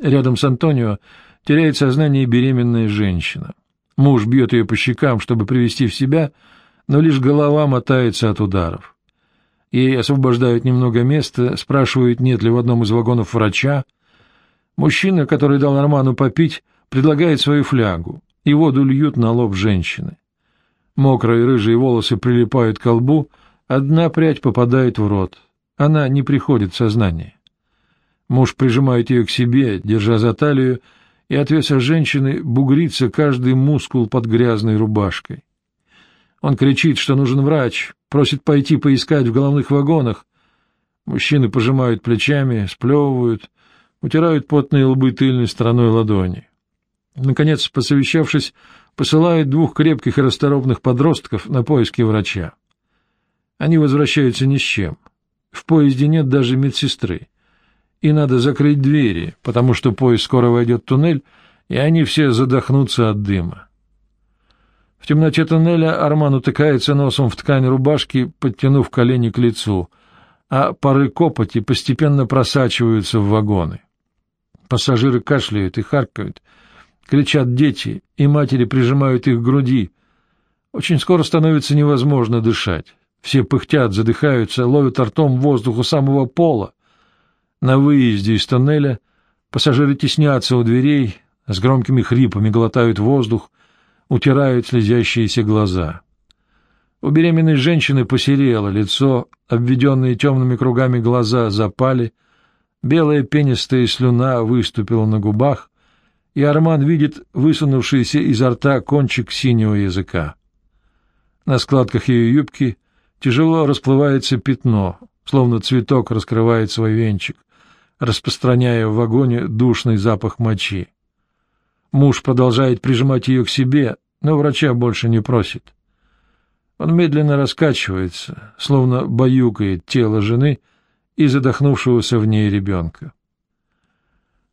Рядом с Антонио теряет сознание беременная женщина. Муж бьет ее по щекам, чтобы привести в себя, но лишь голова мотается от ударов. Ей освобождают немного места, спрашивают, нет ли в одном из вагонов врача. Мужчина, который дал Арману попить, предлагает свою флягу, и воду льют на лоб женщины. Мокрые рыжие волосы прилипают к лбу, одна прядь попадает в рот. Она не приходит в сознание. Муж прижимает ее к себе, держа за талию, и от веса женщины бугрится каждый мускул под грязной рубашкой. Он кричит, что нужен врач, просит пойти поискать в головных вагонах. Мужчины пожимают плечами, сплевывают, утирают потные лбы тыльной стороной ладони. Наконец, посовещавшись, посылают двух крепких и расторопных подростков на поиски врача. Они возвращаются ни с чем. В поезде нет даже медсестры. И надо закрыть двери, потому что поезд скоро войдет в туннель, и они все задохнутся от дыма. В темноте туннеля Арман утыкается носом в ткань рубашки, подтянув колени к лицу, а пары копоти постепенно просачиваются в вагоны. Пассажиры кашляют и харкают, кричат дети, и матери прижимают их к груди. Очень скоро становится невозможно дышать. Все пыхтят, задыхаются, ловят ртом воздух у самого пола. На выезде из тоннеля пассажиры теснятся у дверей, с громкими хрипами глотают воздух, утирают слезящиеся глаза. У беременной женщины посерело лицо, обведенные темными кругами глаза запали, белая пенистая слюна выступила на губах, и Арман видит высунувшийся изо рта кончик синего языка. На складках ее юбки тяжело расплывается пятно, словно цветок раскрывает свой венчик, распространяя в вагоне душный запах мочи. Муж продолжает прижимать ее к себе, но врача больше не просит. Он медленно раскачивается, словно баюкает тело жены и задохнувшегося в ней ребенка.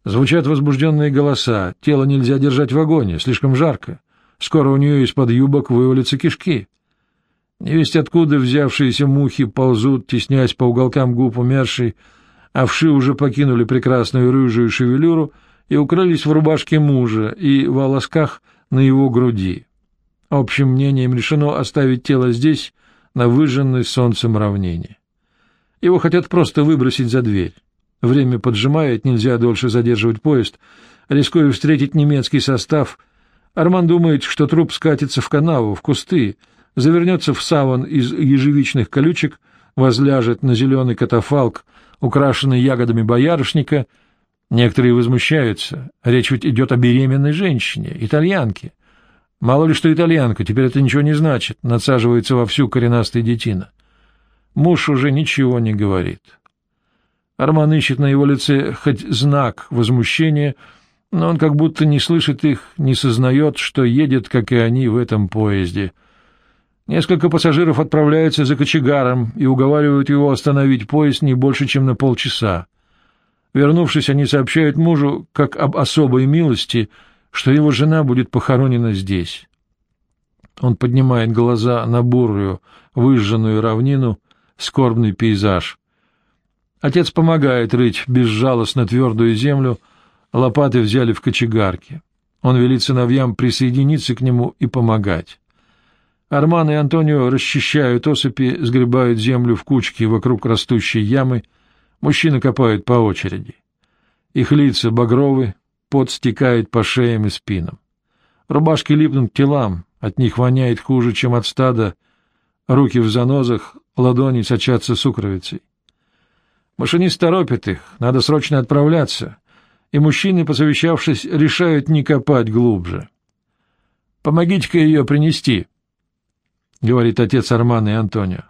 Звучат возбужденные голоса. Тело нельзя держать в вагоне, слишком жарко. Скоро у нее из-под юбок вывалятся кишки. Невесть откуда взявшиеся мухи ползут, теснясь по уголкам губ умершей, а вши уже покинули прекрасную рыжую шевелюру и укрылись в рубашке мужа и в волосках на его груди. Общим мнением решено оставить тело здесь, на выжженной солнцем равнине. Его хотят просто выбросить за дверь. Время поджимает, нельзя дольше задерживать поезд. Рискуя встретить немецкий состав, Арман думает, что труп скатится в канаву, в кусты, завернется в саван из ежевичных колючек, возляжет на зеленый катафалк, украшенный ягодами боярышника. Некоторые возмущаются. Речь ведь идет о беременной женщине, итальянке. Мало ли что итальянка, теперь это ничего не значит, надсаживается во всю коренастая детина. Муж уже ничего не говорит. Арман ищет на его лице хоть знак возмущения, но он как будто не слышит их, не сознает, что едет, как и они, в этом поезде. Несколько пассажиров отправляются за кочегаром и уговаривают его остановить поезд не больше, чем на полчаса. Вернувшись, они сообщают мужу, как об особой милости, что его жена будет похоронена здесь. Он поднимает глаза на бурую, выжженную равнину, скорбный пейзаж — Отец помогает рыть безжалостно твердую землю, лопаты взяли в кочегарке. Он велит сыновьям присоединиться к нему и помогать. Арман и Антонио расчищают осыпи, сгребают землю в кучки вокруг растущей ямы, мужчины копают по очереди. Их лица багровы, пот стекает по шеям и спинам. Рубашки липнут к телам, от них воняет хуже, чем от стада, руки в занозах, ладони сочатся сукровицей. Машинист торопит их, надо срочно отправляться, и мужчины, посовещавшись, решают не копать глубже. «Помогите-ка ее принести», — говорит отец Армана и Антонио.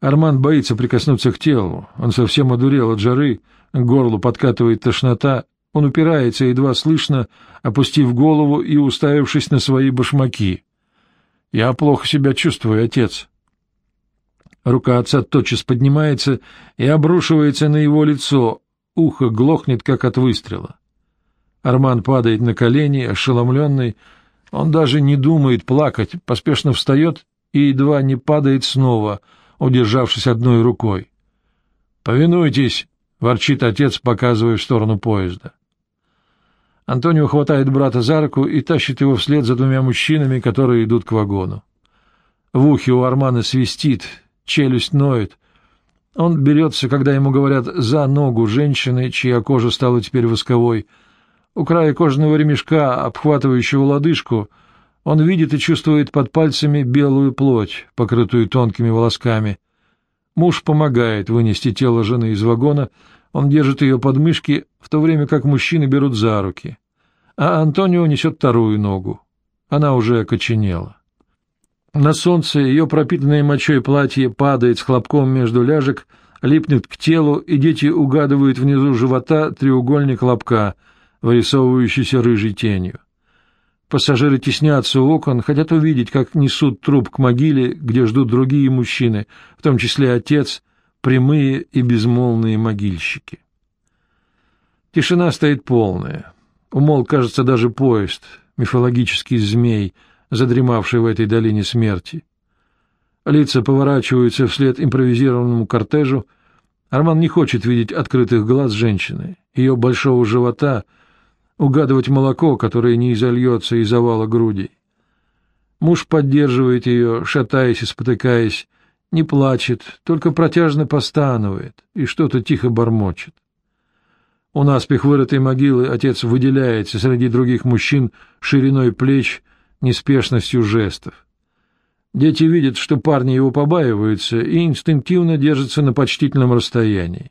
Арман боится прикоснуться к телу, он совсем одурел от жары, к горлу подкатывает тошнота, он упирается, едва слышно, опустив голову и уставившись на свои башмаки. «Я плохо себя чувствую, отец», Рука отца тотчас поднимается и обрушивается на его лицо, ухо глохнет, как от выстрела. Арман падает на колени, ошеломленный. Он даже не думает плакать, поспешно встает и едва не падает снова, удержавшись одной рукой. «Повинуйтесь!» — ворчит отец, показывая в сторону поезда. Антонио хватает брата за руку и тащит его вслед за двумя мужчинами, которые идут к вагону. В ухе у Армана свистит, челюсть ноет. Он берется, когда ему говорят «за ногу женщины», чья кожа стала теперь восковой. У края кожаного ремешка, обхватывающего лодыжку, он видит и чувствует под пальцами белую плоть, покрытую тонкими волосками. Муж помогает вынести тело жены из вагона, он держит ее под мышки, в то время как мужчины берут за руки. А Антонио несет вторую ногу. Она уже окоченела. На солнце ее пропитанное мочой платье падает с хлопком между ляжек, липнет к телу, и дети угадывают внизу живота треугольник хлопка, вырисовывающийся рыжей тенью. Пассажиры теснятся у окон, хотят увидеть, как несут труп к могиле, где ждут другие мужчины, в том числе отец, прямые и безмолвные могильщики. Тишина стоит полная. Умол, кажется, даже поезд, мифологический змей, задремавший в этой долине смерти. Лица поворачиваются вслед импровизированному кортежу. Арман не хочет видеть открытых глаз женщины, ее большого живота, угадывать молоко, которое не изольется из овала грудей. Муж поддерживает ее, шатаясь и спотыкаясь, не плачет, только протяжно постанывает и что-то тихо бормочет. У наспех вырытой могилы отец выделяется среди других мужчин шириной плеч, неспешностью жестов. Дети видят, что парни его побаиваются, и инстинктивно держатся на почтительном расстоянии.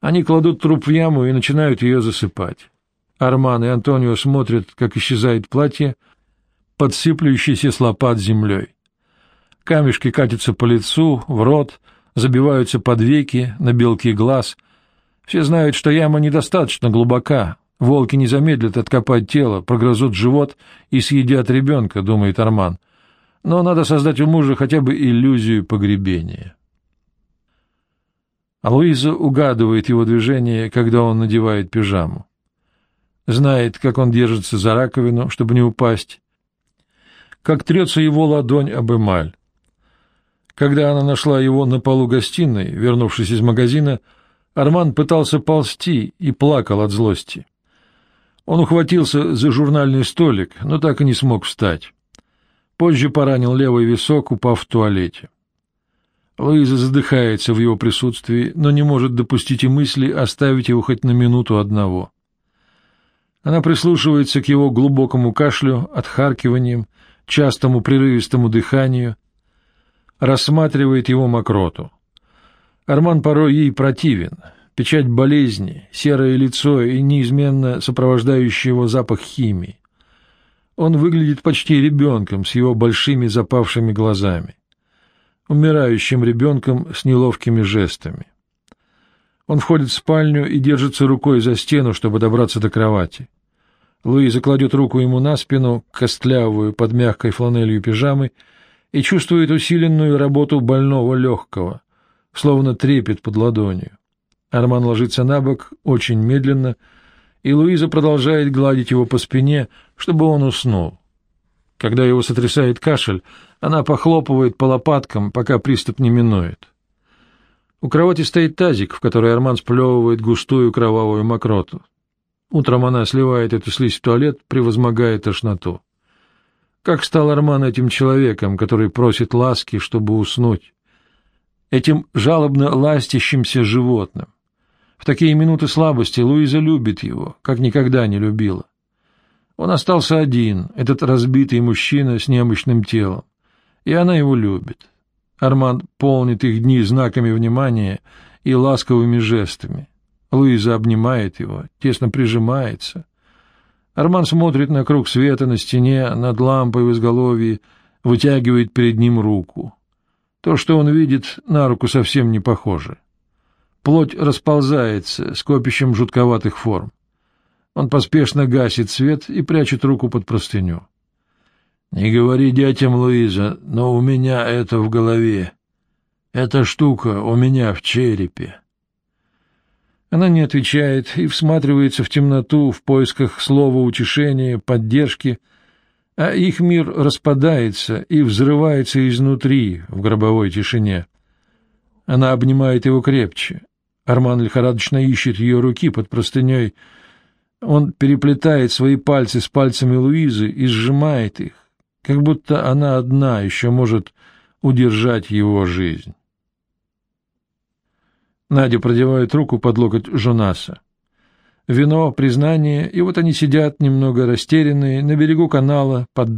Они кладут труп в яму и начинают ее засыпать. Арман и Антонио смотрят, как исчезает платье, подсыплющееся с лопат землей. Камешки катятся по лицу, в рот, забиваются под веки, на белки глаз. Все знают, что яма недостаточно глубока. Волки не замедлят откопать тело, прогрызут живот и съедят ребенка, думает Арман. Но надо создать у мужа хотя бы иллюзию погребения. А Луиза угадывает его движение, когда он надевает пижаму. Знает, как он держится за раковину, чтобы не упасть, как трется его ладонь об эмаль. Когда она нашла его на полу гостиной, вернувшись из магазина, Арман пытался ползти и плакал от злости. Он ухватился за журнальный столик, но так и не смог встать. Позже поранил левый висок, упав в туалете. Луиза задыхается в его присутствии, но не может допустить и мысли оставить его хоть на минуту одного. Она прислушивается к его глубокому кашлю, отхаркиваниям, частому прерывистому дыханию, рассматривает его мокроту. Арман порой ей противен. Печать болезни, серое лицо и неизменно сопровождающий его запах химии. Он выглядит почти ребенком с его большими запавшими глазами. Умирающим ребенком с неловкими жестами. Он входит в спальню и держится рукой за стену, чтобы добраться до кровати. Луиза кладет руку ему на спину, костлявую, под мягкой фланелью пижамы, и чувствует усиленную работу больного легкого, словно трепет под ладонью. Арман ложится на бок очень медленно, и Луиза продолжает гладить его по спине, чтобы он уснул. Когда его сотрясает кашель, она похлопывает по лопаткам, пока приступ не минует. У кровати стоит тазик, в который Арман сплевывает густую кровавую мокроту. Утром она сливает эту слизь в туалет, превозмогая тошноту. Как стал Арман этим человеком, который просит ласки, чтобы уснуть? Этим жалобно ластящимся животным. В такие минуты слабости Луиза любит его, как никогда не любила. Он остался один, этот разбитый мужчина с немощным телом, и она его любит. Арман полнит их дни знаками внимания и ласковыми жестами. Луиза обнимает его, тесно прижимается — Арман смотрит на круг света на стене, над лампой в изголовье, вытягивает перед ним руку. То, что он видит, на руку совсем не похоже. Плоть расползается скопищем жутковатых форм. Он поспешно гасит свет и прячет руку под простыню. — Не говори детям, Луиза, но у меня это в голове. Эта штука у меня в черепе. Она не отвечает и всматривается в темноту в поисках слова утешения, поддержки, а их мир распадается и взрывается изнутри в гробовой тишине. Она обнимает его крепче. Арман лихорадочно ищет ее руки под простыней. Он переплетает свои пальцы с пальцами Луизы и сжимает их, как будто она одна еще может удержать его жизнь. Надя продевает руку под локоть Жонаса. Вино, признание, и вот они сидят, немного растерянные, на берегу канала, под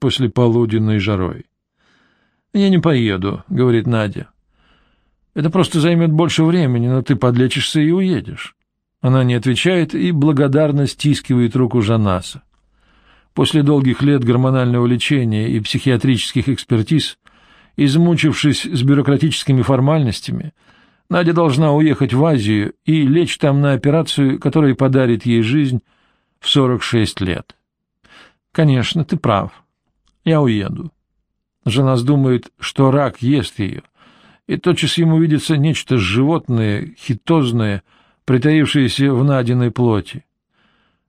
после полуденной жарой. «Я не поеду», — говорит Надя. «Это просто займет больше времени, но ты подлечишься и уедешь». Она не отвечает и благодарно стискивает руку Жанаса. После долгих лет гормонального лечения и психиатрических экспертиз, измучившись с бюрократическими формальностями, Надя должна уехать в Азию и лечь там на операцию, которая подарит ей жизнь в 46 лет. Конечно, ты прав. Я уеду. Жена думает, что рак ест ее, и тотчас ему видится нечто животное, хитозное, притаившееся в Надиной плоти.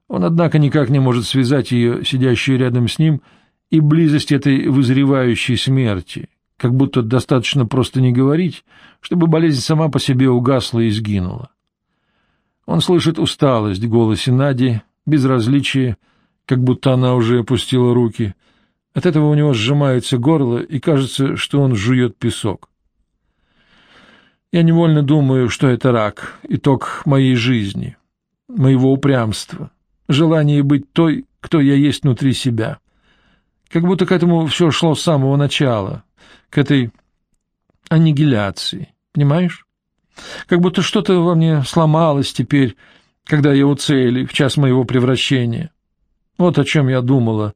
Он, однако, никак не может связать ее, сидящую рядом с ним, и близость этой вызревающей смерти, как будто достаточно просто не говорить, чтобы болезнь сама по себе угасла и сгинула. Он слышит усталость в голосе Нади, безразличие, как будто она уже опустила руки. От этого у него сжимается горло, и кажется, что он жует песок. Я невольно думаю, что это рак, итог моей жизни, моего упрямства, желание быть той, кто я есть внутри себя. Как будто к этому все шло с самого начала, к этой аннигиляции, понимаешь? Как будто что-то во мне сломалось теперь, когда я у цели, в час моего превращения. Вот о чем я думала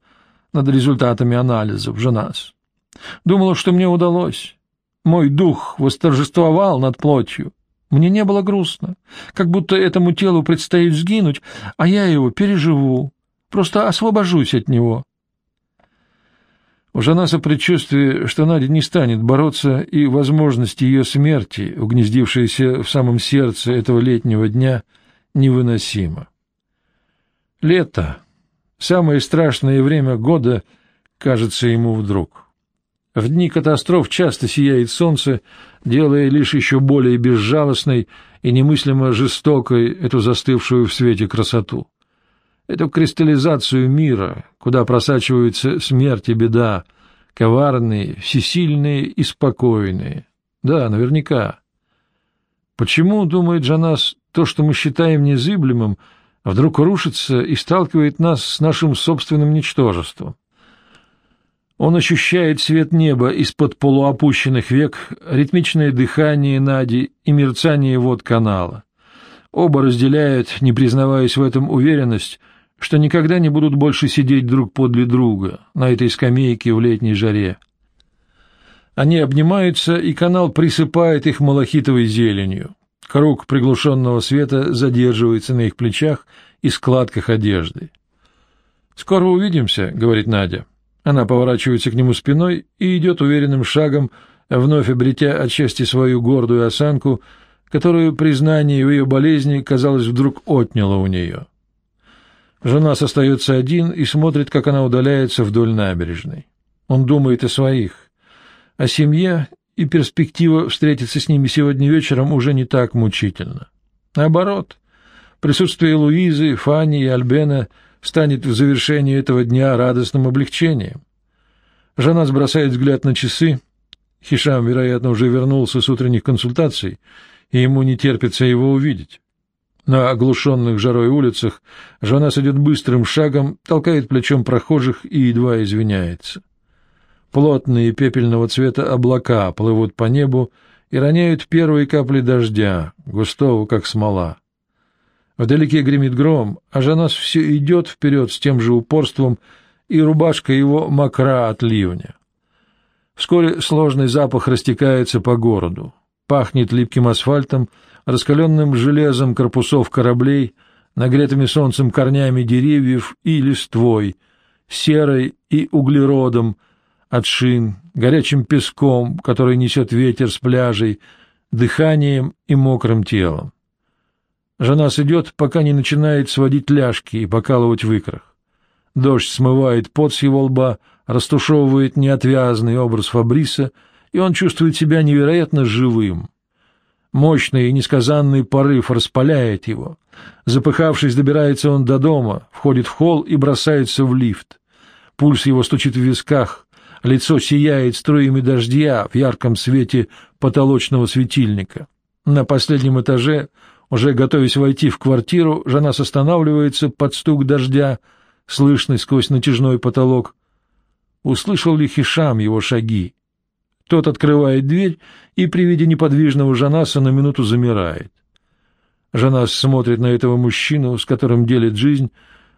над результатами анализов, Жанас. Думала, что мне удалось. Мой дух восторжествовал над плотью. Мне не было грустно, как будто этому телу предстоит сгинуть, а я его переживу, просто освобожусь от него. У Жанаса предчувствие, что Надя не станет бороться, и возможность ее смерти, угнездившаяся в самом сердце этого летнего дня, невыносима. Лето, самое страшное время года, кажется ему вдруг. В дни катастроф часто сияет солнце, делая лишь еще более безжалостной и немыслимо жестокой эту застывшую в свете красоту. Эту кристаллизацию мира, куда просачиваются смерть и беда, коварные, всесильные и спокойные. Да, наверняка. Почему, думает Джанас, то, что мы считаем незыблемым, вдруг рушится и сталкивает нас с нашим собственным ничтожеством? Он ощущает свет неба из-под полуопущенных век, ритмичное дыхание Нади и мерцание вод канала. Оба разделяют, не признаваясь в этом, уверенность, что никогда не будут больше сидеть друг подле друга на этой скамейке в летней жаре. Они обнимаются, и канал присыпает их малахитовой зеленью. Круг приглушенного света задерживается на их плечах и складках одежды. «Скоро увидимся», — говорит Надя. Она поворачивается к нему спиной и идет уверенным шагом, вновь обретя отчасти свою гордую осанку, которую признание в ее болезни, казалось, вдруг отняло у нее. Жена остается один и смотрит, как она удаляется вдоль набережной. Он думает о своих, о семье, и перспектива встретиться с ними сегодня вечером уже не так мучительно. Наоборот, присутствие Луизы, Фанни и Альбена — станет в завершении этого дня радостным облегчением. Жена бросает взгляд на часы. Хишам, вероятно, уже вернулся с утренних консультаций, и ему не терпится его увидеть. На оглушенных жарой улицах жена идет быстрым шагом, толкает плечом прохожих и едва извиняется. Плотные пепельного цвета облака плывут по небу и роняют первые капли дождя, густого, как смола. Вдалеке гремит гром, а Жанас все идет вперед с тем же упорством, и рубашка его мокра от ливня. Вскоре сложный запах растекается по городу. Пахнет липким асфальтом, раскаленным железом корпусов кораблей, нагретыми солнцем корнями деревьев и листвой, серой и углеродом от шин, горячим песком, который несет ветер с пляжей, дыханием и мокрым телом. Жена идет, пока не начинает сводить ляжки и покалывать в икрах. Дождь смывает пот с его лба, растушевывает неотвязный образ Фабриса, и он чувствует себя невероятно живым. Мощный и несказанный порыв распаляет его. Запыхавшись, добирается он до дома, входит в холл и бросается в лифт. Пульс его стучит в висках, лицо сияет струями дождя в ярком свете потолочного светильника. На последнем этаже, уже готовясь войти в квартиру, жена останавливается под стук дождя, слышный сквозь натяжной потолок. Услышал ли Хишам его шаги? Тот открывает дверь и при виде неподвижного Жанаса на минуту замирает. Жанас смотрит на этого мужчину, с которым делит жизнь,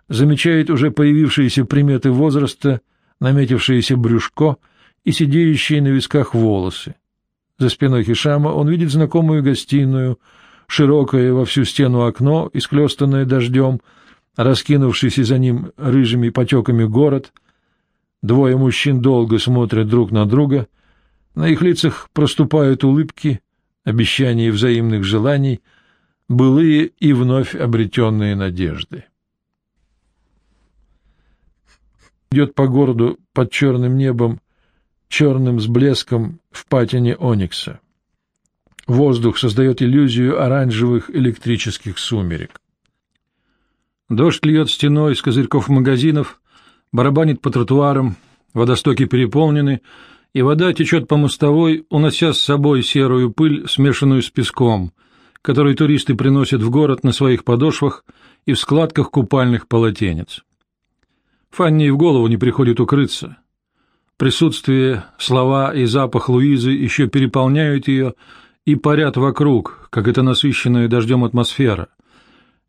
замечает уже появившиеся приметы возраста, наметившееся брюшко и сидеющие на висках волосы. За спиной Хишама он видит знакомую гостиную, широкое во всю стену окно, исклестанное дождем, раскинувшийся за ним рыжими потеками город. Двое мужчин долго смотрят друг на друга — на их лицах проступают улыбки, обещания взаимных желаний, былые и вновь обретенные надежды. Идет по городу под черным небом, черным с блеском в патине оникса. Воздух создает иллюзию оранжевых электрических сумерек. Дождь льет стеной из козырьков магазинов, барабанит по тротуарам, водостоки переполнены — и вода течет по мостовой, унося с собой серую пыль, смешанную с песком, который туристы приносят в город на своих подошвах и в складках купальных полотенец. Фанни и в голову не приходит укрыться. Присутствие, слова и запах Луизы еще переполняют ее и парят вокруг, как это насыщенная дождем атмосфера.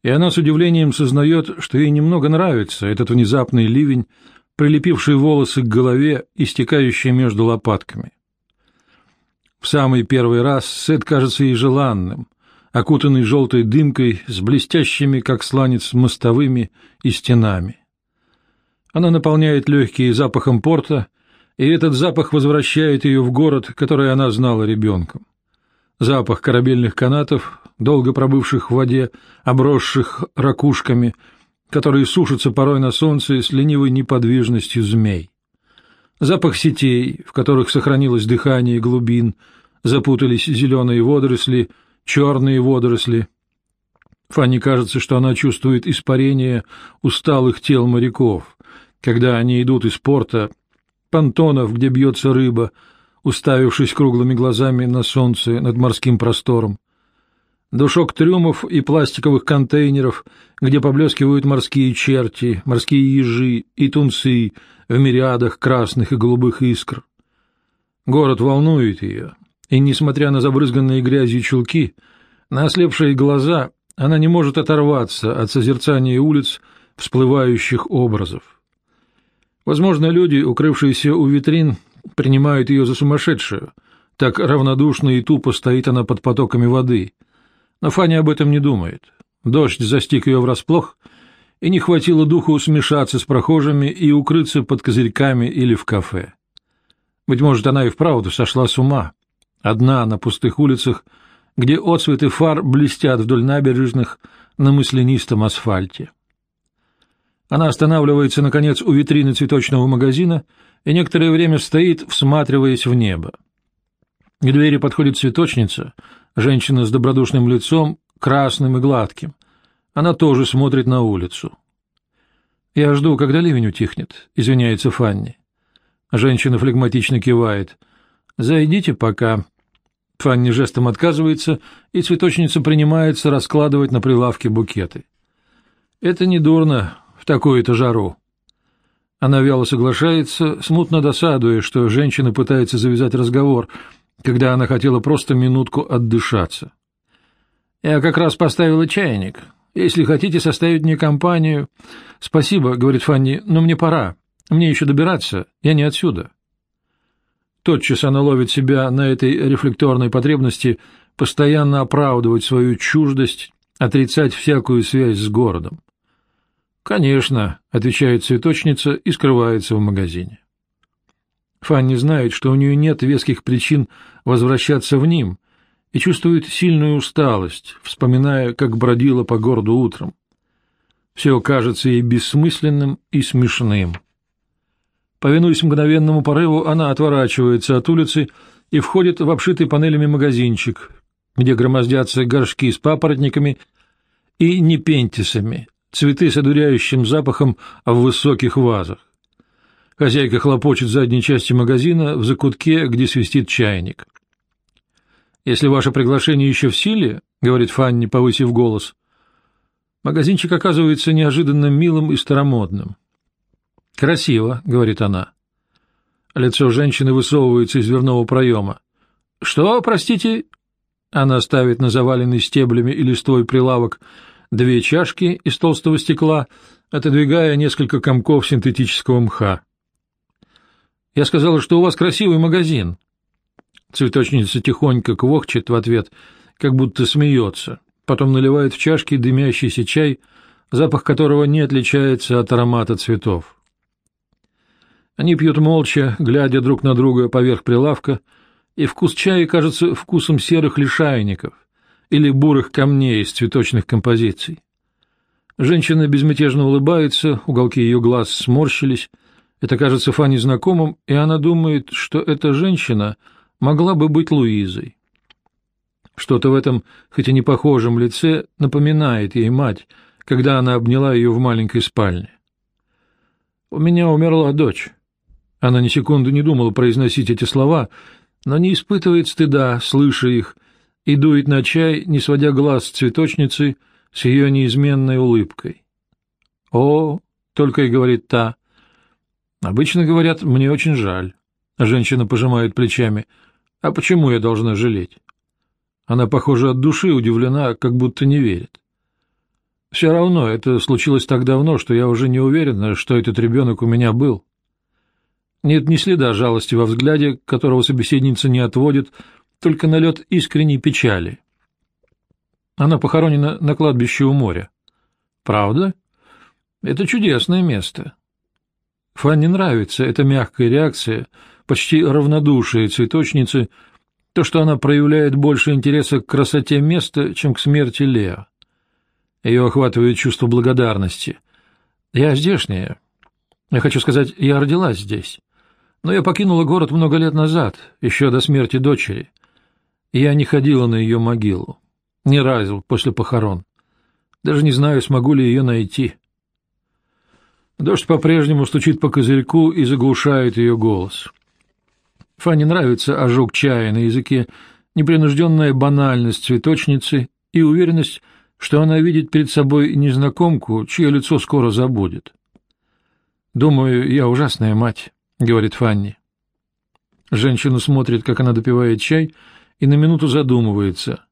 И она с удивлением сознает, что ей немного нравится этот внезапный ливень, прилепившие волосы к голове и стекающие между лопатками. В самый первый раз Сет кажется ей желанным, окутанный желтой дымкой с блестящими, как сланец, мостовыми и стенами. Она наполняет легкие запахом порта, и этот запах возвращает ее в город, который она знала ребенком. Запах корабельных канатов, долго пробывших в воде, обросших ракушками — которые сушатся порой на солнце с ленивой неподвижностью змей. Запах сетей, в которых сохранилось дыхание глубин, запутались зеленые водоросли, черные водоросли. Фанни кажется, что она чувствует испарение усталых тел моряков, когда они идут из порта, понтонов, где бьется рыба, уставившись круглыми глазами на солнце над морским простором душок трюмов и пластиковых контейнеров, где поблескивают морские черти, морские ежи и тунцы в мириадах красных и голубых искр. Город волнует ее, и, несмотря на забрызганные грязью чулки, на ослепшие глаза, она не может оторваться от созерцания улиц, всплывающих образов. Возможно, люди, укрывшиеся у витрин, принимают ее за сумасшедшую, так равнодушно и тупо стоит она под потоками воды — но Фаня об этом не думает. Дождь застиг ее врасплох, и не хватило духу смешаться с прохожими и укрыться под козырьками или в кафе. Быть может, она и вправду сошла с ума. Одна на пустых улицах, где отцветы фар блестят вдоль набережных на мысленистом асфальте. Она останавливается, наконец, у витрины цветочного магазина и некоторое время стоит, всматриваясь в небо. К двери подходит цветочница — Женщина с добродушным лицом, красным и гладким. Она тоже смотрит на улицу. «Я жду, когда ливень утихнет», — извиняется Фанни. Женщина флегматично кивает. «Зайдите пока». Фанни жестом отказывается, и цветочница принимается раскладывать на прилавке букеты. «Это не дурно в такую-то жару». Она вяло соглашается, смутно досадуя, что женщина пытается завязать разговор — когда она хотела просто минутку отдышаться. «Я как раз поставила чайник. Если хотите составить мне компанию...» «Спасибо», — говорит Фанни, — «но мне пора. Мне еще добираться. Я не отсюда». Тотчас она ловит себя на этой рефлекторной потребности постоянно оправдывать свою чуждость, отрицать всякую связь с городом. «Конечно», — отвечает цветочница и скрывается в магазине. Фанни знает, что у нее нет веских причин возвращаться в ним, и чувствует сильную усталость, вспоминая, как бродила по городу утром. Все кажется ей бессмысленным и смешным. Повинуясь мгновенному порыву, она отворачивается от улицы и входит в обшитый панелями магазинчик, где громоздятся горшки с папоротниками и непентисами, цветы с одуряющим запахом в высоких вазах. Хозяйка хлопочет в задней части магазина в закутке, где свистит чайник. «Если ваше приглашение еще в силе, — говорит Фанни, повысив голос, — магазинчик оказывается неожиданно милым и старомодным. «Красиво», — говорит она. Лицо женщины высовывается из дверного проема. «Что, простите?» Она ставит на заваленный стеблями и листвой прилавок две чашки из толстого стекла, отодвигая несколько комков синтетического мха. «Я сказала, что у вас красивый магазин». Цветочница тихонько квохчет в ответ, как будто смеется, потом наливает в чашки дымящийся чай, запах которого не отличается от аромата цветов. Они пьют молча, глядя друг на друга поверх прилавка, и вкус чая кажется вкусом серых лишайников или бурых камней из цветочных композиций. Женщина безмятежно улыбается, уголки ее глаз сморщились. Это кажется Фанни знакомым, и она думает, что эта женщина могла бы быть Луизой. Что-то в этом, хоть и не похожем лице, напоминает ей мать, когда она обняла ее в маленькой спальне. «У меня умерла дочь». Она ни секунду не думала произносить эти слова, но не испытывает стыда, слыша их, и дует на чай, не сводя глаз с цветочницы, с ее неизменной улыбкой. «О!» — только и говорит та. «Обычно говорят, мне очень жаль». Женщина пожимает плечами. «А почему я должна жалеть?» Она, похоже, от души удивлена, как будто не верит. «Все равно, это случилось так давно, что я уже не уверена, что этот ребенок у меня был». Нет ни следа жалости во взгляде, которого собеседница не отводит, только налет искренней печали. Она похоронена на кладбище у моря. Правда? Это чудесное место. Фанне нравится эта мягкая реакция, почти равнодушие цветочницы, то, что она проявляет больше интереса к красоте места, чем к смерти Лео. Ее охватывает чувство благодарности. Я здешняя. Я хочу сказать, я родилась здесь. Но я покинула город много лет назад, еще до смерти дочери. Я не ходила на ее могилу. Ни разу после похорон. Даже не знаю, смогу ли ее найти. Дождь по-прежнему стучит по козырьку и заглушает ее голос. Фанне нравится ожог чая на языке, непринужденная банальность цветочницы и уверенность, что она видит перед собой незнакомку, чье лицо скоро забудет. Думаю, я ужасная мать. — говорит Фанни. Женщина смотрит, как она допивает чай, и на минуту задумывается.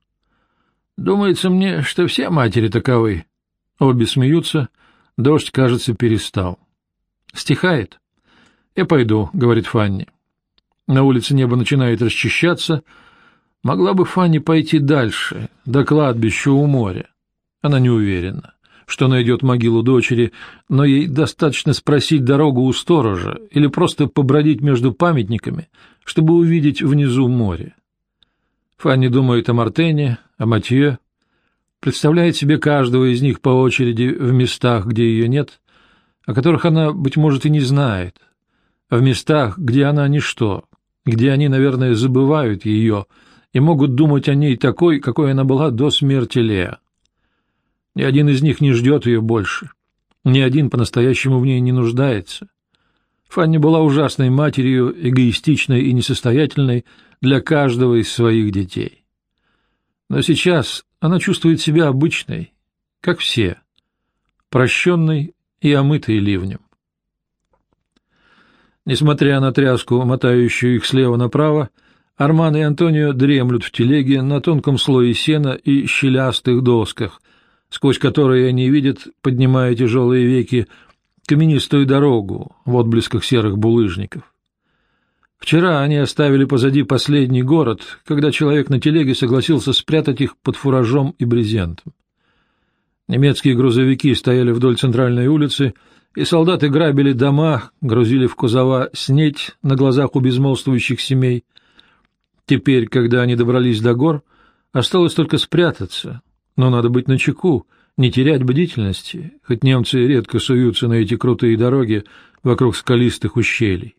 «Думается мне, что все матери таковы». Обе смеются, дождь, кажется, перестал. «Стихает?» «Я пойду», — говорит Фанни. На улице небо начинает расчищаться. Могла бы Фанни пойти дальше, до кладбища у моря. Она не уверена что найдет могилу дочери, но ей достаточно спросить дорогу у сторожа или просто побродить между памятниками, чтобы увидеть внизу море. Фанни думает о Мартене, о Матье, представляет себе каждого из них по очереди в местах, где ее нет, о которых она, быть может, и не знает, в местах, где она ничто, где они, наверное, забывают ее и могут думать о ней такой, какой она была до смерти Леа. Ни один из них не ждет ее больше. Ни один по-настоящему в ней не нуждается. Фанни была ужасной матерью, эгоистичной и несостоятельной для каждого из своих детей. Но сейчас она чувствует себя обычной, как все, прощенной и омытой ливнем. Несмотря на тряску, мотающую их слева направо, Арман и Антонио дремлют в телеге на тонком слое сена и щелястых досках, сквозь которые они видят, поднимая тяжелые веки, каменистую дорогу в отблесках серых булыжников. Вчера они оставили позади последний город, когда человек на телеге согласился спрятать их под фуражом и брезентом. Немецкие грузовики стояли вдоль центральной улицы, и солдаты грабили дома, грузили в кузова снеть на глазах у безмолвствующих семей. Теперь, когда они добрались до гор, осталось только спрятаться, но надо быть начеку, не терять бдительности, хоть немцы редко суются на эти крутые дороги вокруг скалистых ущелий.